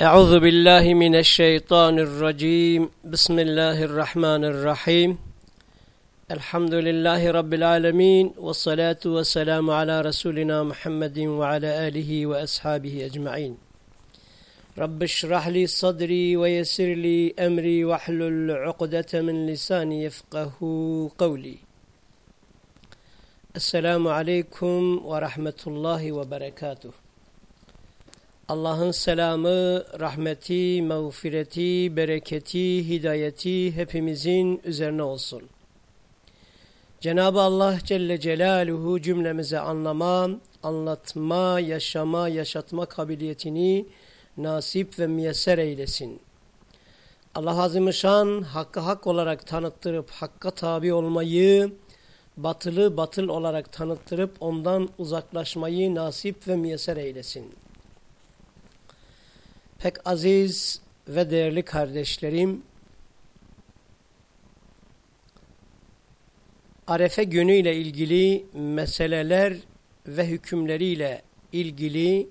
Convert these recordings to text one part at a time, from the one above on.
أعوذ بالله من الشيطان الرجيم. بسم الله الرحمن الرحيم. الحمد لله رب العالمين والصلاة والسلام على رسولنا محمد وعلى آله وأصحابه أجمعين. رب اشرح لي صدري ويسر لي أمري واحلل عقدة من لساني يفقه قولي. السلام عليكم ورحمة الله وبركاته. Allah'ın selamı, rahmeti, mağfireti, bereketi, hidayeti hepimizin üzerine olsun. Cenab-ı Allah Celle Celaluhu cümlemize anlama, anlatma, yaşama, yaşatma kabiliyetini nasip ve müyesser eylesin. Allah Azimüşşan hakkı hak olarak tanıttırıp hakka tabi olmayı, batılı batıl olarak tanıttırıp ondan uzaklaşmayı nasip ve müyesser eylesin. Pek aziz ve değerli kardeşlerim, Arefe günüyle ilgili meseleler ve hükümleriyle ilgili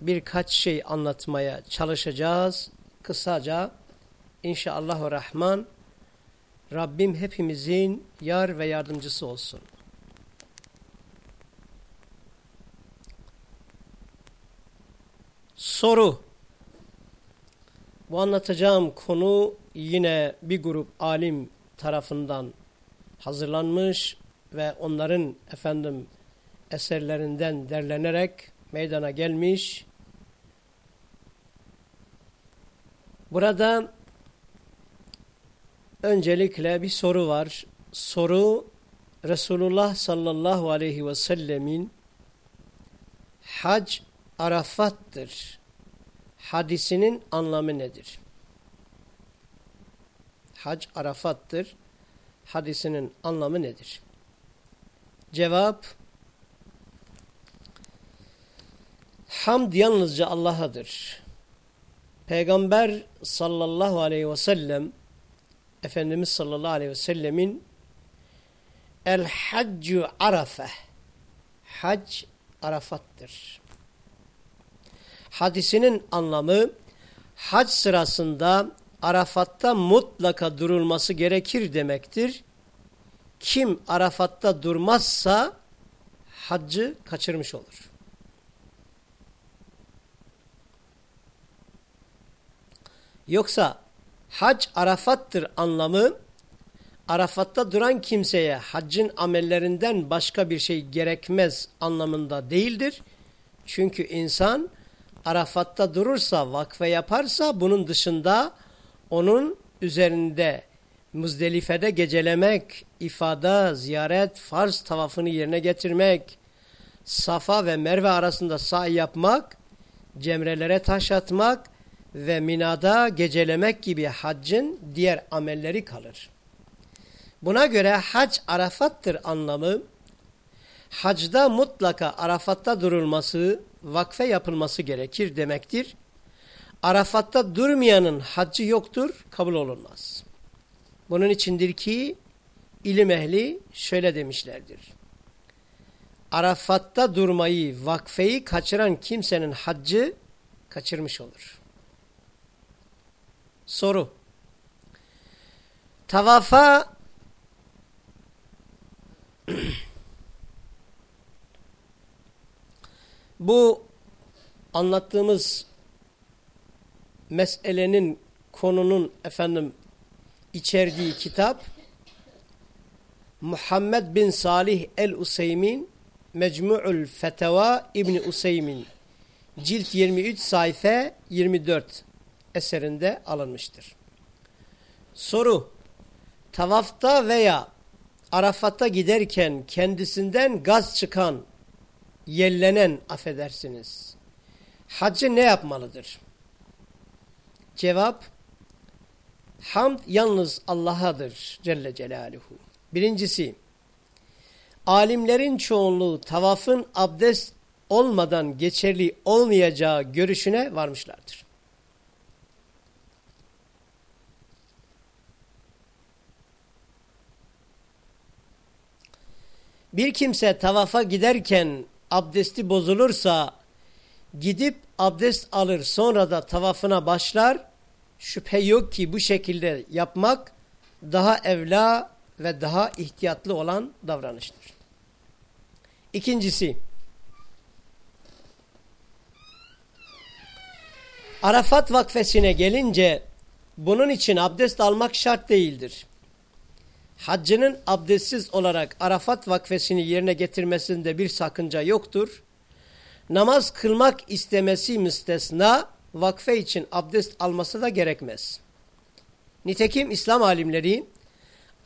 birkaç şey anlatmaya çalışacağız. Kısaca inşallah rahman Rabbim hepimizin yar ve yardımcısı olsun. Soru. Bu anlatacağım konu yine bir grup alim tarafından hazırlanmış ve onların efendim eserlerinden derlenerek meydana gelmiş. Burada öncelikle bir soru var. Soru Resulullah sallallahu aleyhi ve sellemin hac Arafat'tır. Hadisinin anlamı nedir? Hac Arafat'tır. Hadisinin anlamı nedir? Cevap Hamd yalnızca Allah'adır. Peygamber sallallahu aleyhi ve sellem Efendimiz sallallahu aleyhi ve sellemin El haccu arafe Hac Arafat'tır hadisinin anlamı hac sırasında Arafat'ta mutlaka durulması gerekir demektir. Kim Arafat'ta durmazsa haccı kaçırmış olur. Yoksa hac Arafat'tır anlamı Arafat'ta duran kimseye haccın amellerinden başka bir şey gerekmez anlamında değildir. Çünkü insan Arafat'ta durursa, vakfe yaparsa bunun dışında onun üzerinde Muzdelife'de gecelemek, ifade, ziyaret, farz tavafını yerine getirmek, Safa ve Merve arasında sa'i yapmak, cemrelere taş atmak ve Mina'da gecelemek gibi haccın diğer amelleri kalır. Buna göre hac Arafat'tır anlamı, hacda mutlaka Arafat'ta durulması, vakfe yapılması gerekir demektir. Arafat'ta durmayanın haccı yoktur, kabul olunmaz. Bunun içindir ki ilim ehli şöyle demişlerdir. Arafat'ta durmayı, vakfeyi kaçıran kimsenin haccı kaçırmış olur. Soru. Tavafa Bu anlattığımız meselenin konunun efendim içerdiği kitap Muhammed bin Salih el-Useymin Mecmu'ul Feteva İbni Useymin cilt 23 sayfa 24 eserinde alınmıştır. Soru Tavafta veya Arafat'a giderken kendisinden gaz çıkan yellenen affedersiniz. Hacı ne yapmalıdır? Cevap Hamd yalnız Allah'adır Celle Celaluhu. Birincisi alimlerin çoğunluğu tavafın abdest olmadan geçerli olmayacağı görüşüne varmışlardır. Bir kimse tavafa giderken abdesti bozulursa gidip abdest alır sonra da tavafına başlar. Şüphe yok ki bu şekilde yapmak daha evla ve daha ihtiyatlı olan davranıştır. İkincisi, Arafat vakfesine gelince bunun için abdest almak şart değildir. Haccının abdestsiz olarak Arafat vakfesini yerine getirmesinde bir sakınca yoktur. Namaz kılmak istemesi müstesna, vakfe için abdest alması da gerekmez. Nitekim İslam alimleri,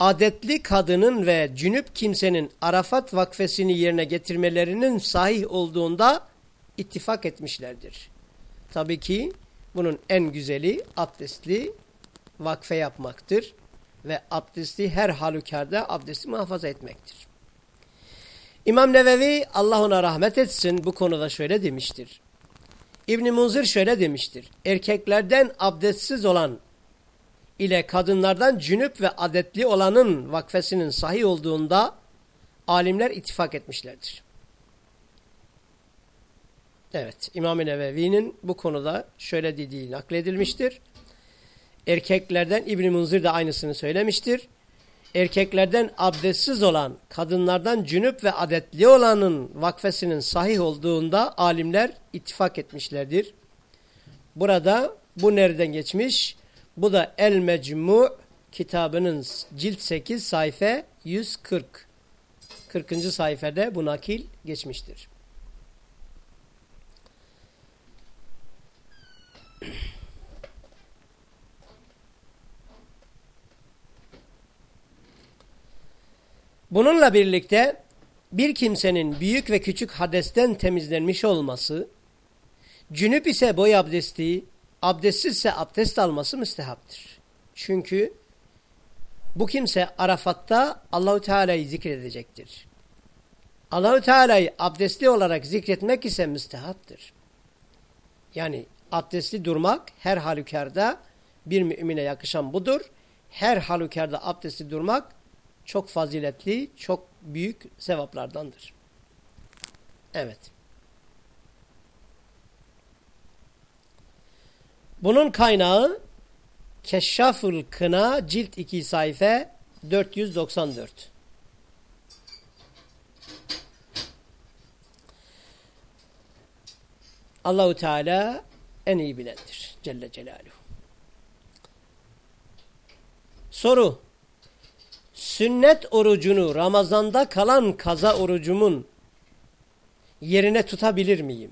adetli kadının ve cünüp kimsenin Arafat vakfesini yerine getirmelerinin sahih olduğunda ittifak etmişlerdir. Tabii ki bunun en güzeli abdestli vakfe yapmaktır ve abdesti her halükarda abdesti muhafaza etmektir. İmam Nevevi Allah ona rahmet etsin bu konuda şöyle demiştir. İbn Munzir şöyle demiştir. Erkeklerden abdestsiz olan ile kadınlardan cünüp ve adetli olanın vakfesinin sahih olduğunda alimler ittifak etmişlerdir. Evet, İmam-ı Nevevi'nin bu konuda şöyle dediği nakledilmiştir. Erkeklerden İbn Munzir de aynısını söylemiştir. Erkeklerden abdestsiz olan, kadınlardan cünüp ve adetli olanın vakfesinin sahih olduğunda alimler ittifak etmişlerdir. Burada bu nereden geçmiş? Bu da El Mecmu kitabının cilt 8 sayfa 140. 40. sayfada bu nakil geçmiştir. Bununla birlikte bir kimsenin büyük ve küçük hadesten temizlenmiş olması, cünüp ise boy abdesti, abdestsizse abdest alması müstehaptır. Çünkü bu kimse Arafat'ta Allahu Teala'yı zikredecektir. Allahu Teala'yı abdestli olarak zikretmek ise müstehaptır. Yani abdestli durmak her halükarda bir mümine yakışan budur. Her halükarda abdestli durmak çok faziletli, çok büyük sevaplardandır. Evet. Bunun kaynağı Keşşaful Kına cilt 2 sayfa 494. Allahu Teala en iyi bilendir Celle Celaluhu. Soru Sünnet orucunu Ramazan'da kalan kaza orucumun yerine tutabilir miyim?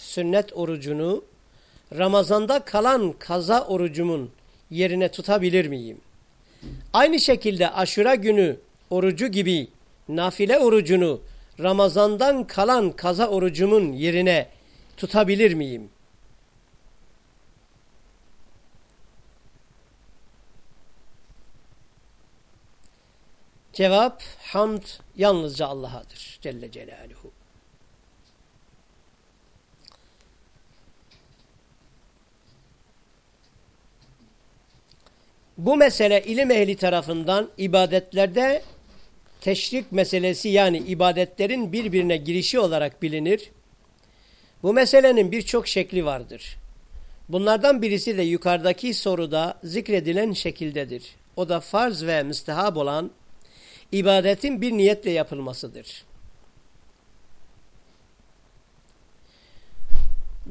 Sünnet orucunu Ramazan'da kalan kaza orucumun yerine tutabilir miyim? Aynı şekilde aşura günü orucu gibi nafile orucunu Ramazan'dan kalan kaza orucumun yerine tutabilir miyim? Cevap hamd yalnızca Allah'adır Celle Celaluhu. Bu mesele ilim ehli tarafından ibadetlerde teşrik meselesi yani ibadetlerin birbirine girişi olarak bilinir. Bu meselenin birçok şekli vardır. Bunlardan birisi de yukarıdaki soruda zikredilen şekildedir. O da farz ve müstehab olan ibadetin bir niyetle yapılmasıdır.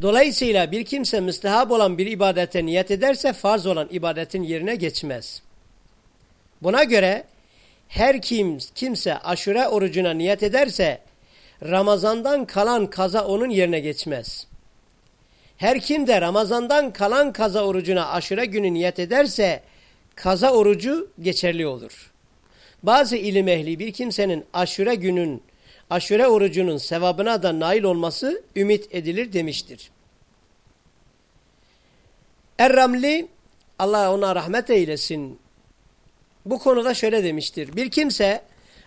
Dolayısıyla bir kimse müstehab olan bir ibadete niyet ederse farz olan ibadetin yerine geçmez. Buna göre her kim kimse aşure orucuna niyet ederse Ramazandan kalan kaza onun yerine geçmez. Her kim de Ramazandan kalan kaza orucuna aşure günü niyet ederse kaza orucu geçerli olur. Bazı ilim ehli bir kimsenin aşure günün, aşure orucunun sevabına da nail olması ümit edilir demiştir. Erramli, Allah ona rahmet eylesin, bu konuda şöyle demiştir. Bir kimse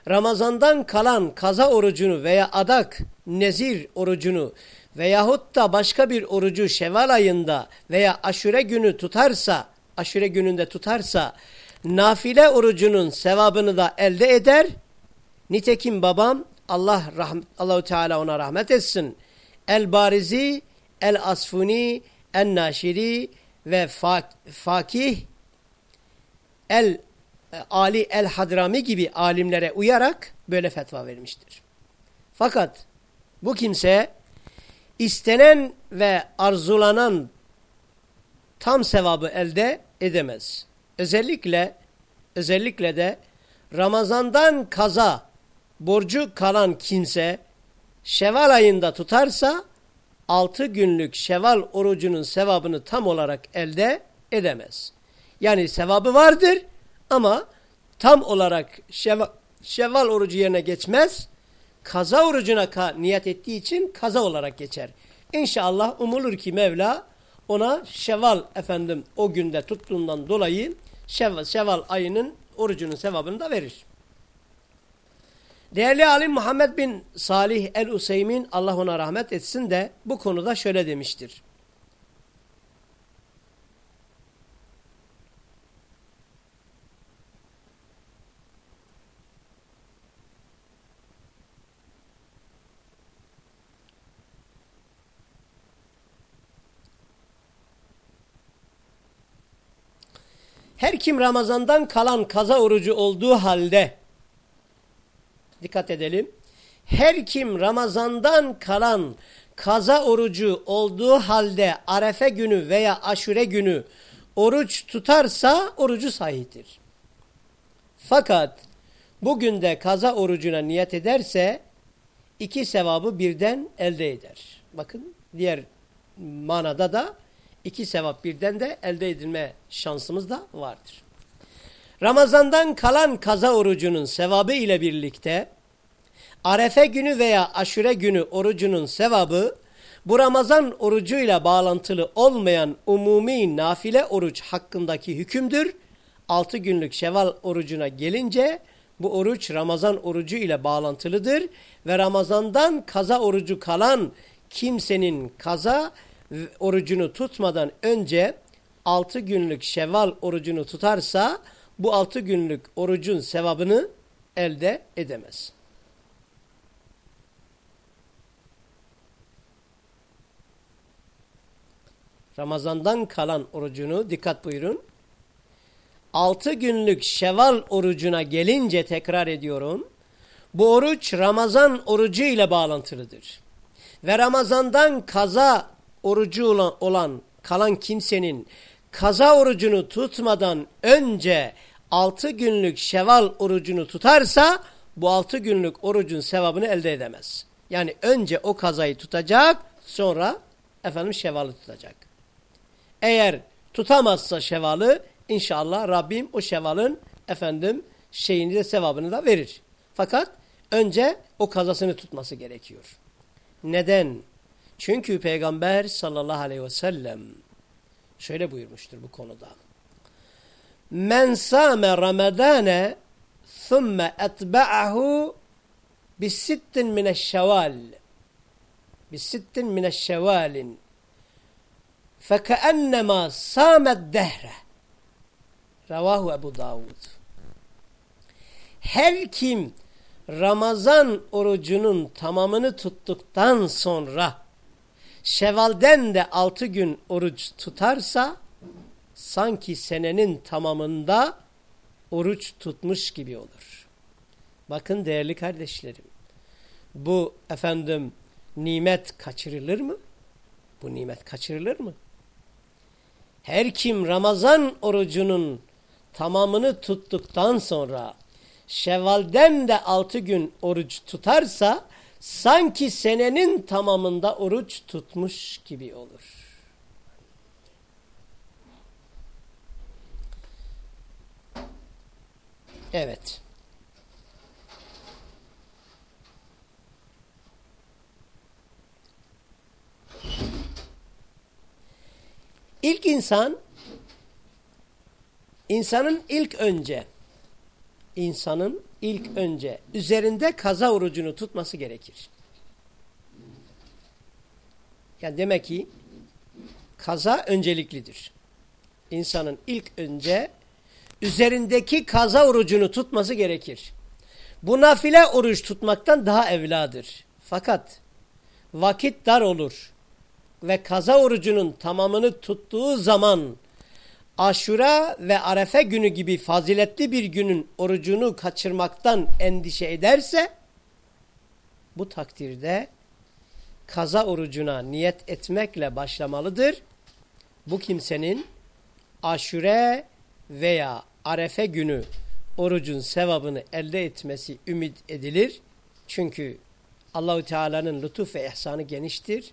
Ramazandan kalan kaza orucunu veya adak, nezir orucunu veyahut da başka bir orucu şeval ayında veya aşure günü tutarsa, aşure gününde tutarsa, nafile orucunun sevabını da elde eder. Nitekim babam Allah rahmet, Allahu Teala ona rahmet etsin. El Barizi El-Asfuni, En-Naşiri ve Fakih El Ali El-Hadrami gibi alimlere uyarak böyle fetva vermiştir. Fakat bu kimse istenen ve arzulanan tam sevabı elde edemez. Özellikle özellikle de Ramazandan kaza borcu kalan kimse Şeval ayında tutarsa 6 günlük Şeval orucunun sevabını tam olarak elde edemez. Yani sevabı vardır ama tam olarak Şeval, orucu yerine geçmez. Kaza orucuna niyet ettiği için kaza olarak geçer. İnşallah umulur ki Mevla ona Şeval efendim o günde tuttuğundan dolayı Şeval, Şeval ayının orucunun sevabını da verir. Değerli alim Muhammed bin Salih el-Useymin Allah ona rahmet etsin de bu konuda şöyle demiştir. Her kim Ramazan'dan kalan kaza orucu olduğu halde dikkat edelim. Her kim Ramazan'dan kalan kaza orucu olduğu halde arefe günü veya aşure günü oruç tutarsa orucu sahihtir. Fakat bugün de kaza orucuna niyet ederse iki sevabı birden elde eder. Bakın diğer manada da iki sevap birden de elde edilme şansımız da vardır. Ramazandan kalan kaza orucunun sevabı ile birlikte Arefe günü veya aşure günü orucunun sevabı bu Ramazan orucuyla bağlantılı olmayan umumi nafile oruç hakkındaki hükümdür. 6 günlük şeval orucuna gelince bu oruç Ramazan orucu ile bağlantılıdır ve Ramazandan kaza orucu kalan kimsenin kaza orucunu tutmadan önce 6 günlük şevval orucunu tutarsa bu 6 günlük orucun sevabını elde edemez. Ramazandan kalan orucunu dikkat buyurun. 6 günlük şeval orucuna gelince tekrar ediyorum. Bu oruç Ramazan orucu ile bağlantılıdır. Ve Ramazandan kaza orucu olan, olan kalan kimsenin kaza orucunu tutmadan önce 6 günlük şeval orucunu tutarsa bu 6 günlük orucun sevabını elde edemez. Yani önce o kazayı tutacak sonra efendim şevalı tutacak. Eğer tutamazsa şevalı inşallah Rabbim o şevalın efendim şeyini de sevabını da verir. Fakat önce o kazasını tutması gerekiyor. Neden? Çünkü Peygamber sallallahu aleyhi ve sellem şöyle buyurmuştur bu konuda. Men sâme ramadâne thumme etba'ahu bisittin mineşşevâl. Bisittin mineşşevâlin. Fekeennemâ sâmed dehre. Ravahu Ebu Davud Her kim Ramazan orucunun tamamını tuttuktan sonra Şeval'den de altı gün oruç tutarsa sanki senenin tamamında oruç tutmuş gibi olur. Bakın değerli kardeşlerim. Bu efendim nimet kaçırılır mı? Bu nimet kaçırılır mı? Her kim Ramazan orucunun tamamını tuttuktan sonra Şevval'den de altı gün oruç tutarsa sanki senenin tamamında oruç tutmuş gibi olur. Evet. İlk insan insanın ilk önce insanın ilk önce üzerinde kaza orucunu tutması gerekir. Yani demek ki kaza önceliklidir. İnsanın ilk önce üzerindeki kaza orucunu tutması gerekir. Bu nafile oruç tutmaktan daha evladır. Fakat vakit dar olur. ve kaza orucunun tamamını tuttuğu zaman Aşura ve Arefe günü gibi faziletli bir günün orucunu kaçırmaktan endişe ederse bu takdirde kaza orucuna niyet etmekle başlamalıdır. Bu kimsenin aşure veya arefe günü orucun sevabını elde etmesi ümit edilir. Çünkü Allahu Teala'nın lütuf ve ihsanı geniştir.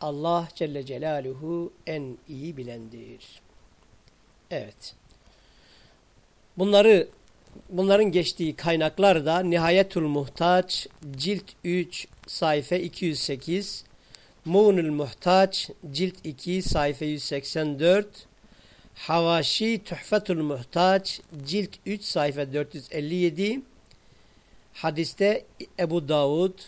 Allah Celle Celaluhu en iyi bilendir. Evet. Bunları bunların geçtiği kaynaklar da Nihayetul Muhtaç cilt 3 sayfa 208 Muğnul Muhtaç cilt 2 sayfa 184 Havaşi Tuhfetul Muhtaç cilt 3 sayfa 457 Hadiste Ebu Davud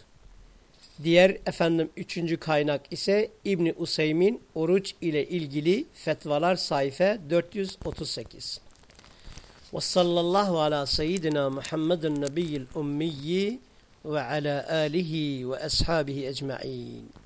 diğer efendim üçüncü kaynak ise İbni Useymin oruç ile ilgili fetvalar sayfa 438 ve sallallahu ala seyyidina Muhammedin nebiyyil ummiyi ve ala alihi ve ashabihi ecma'in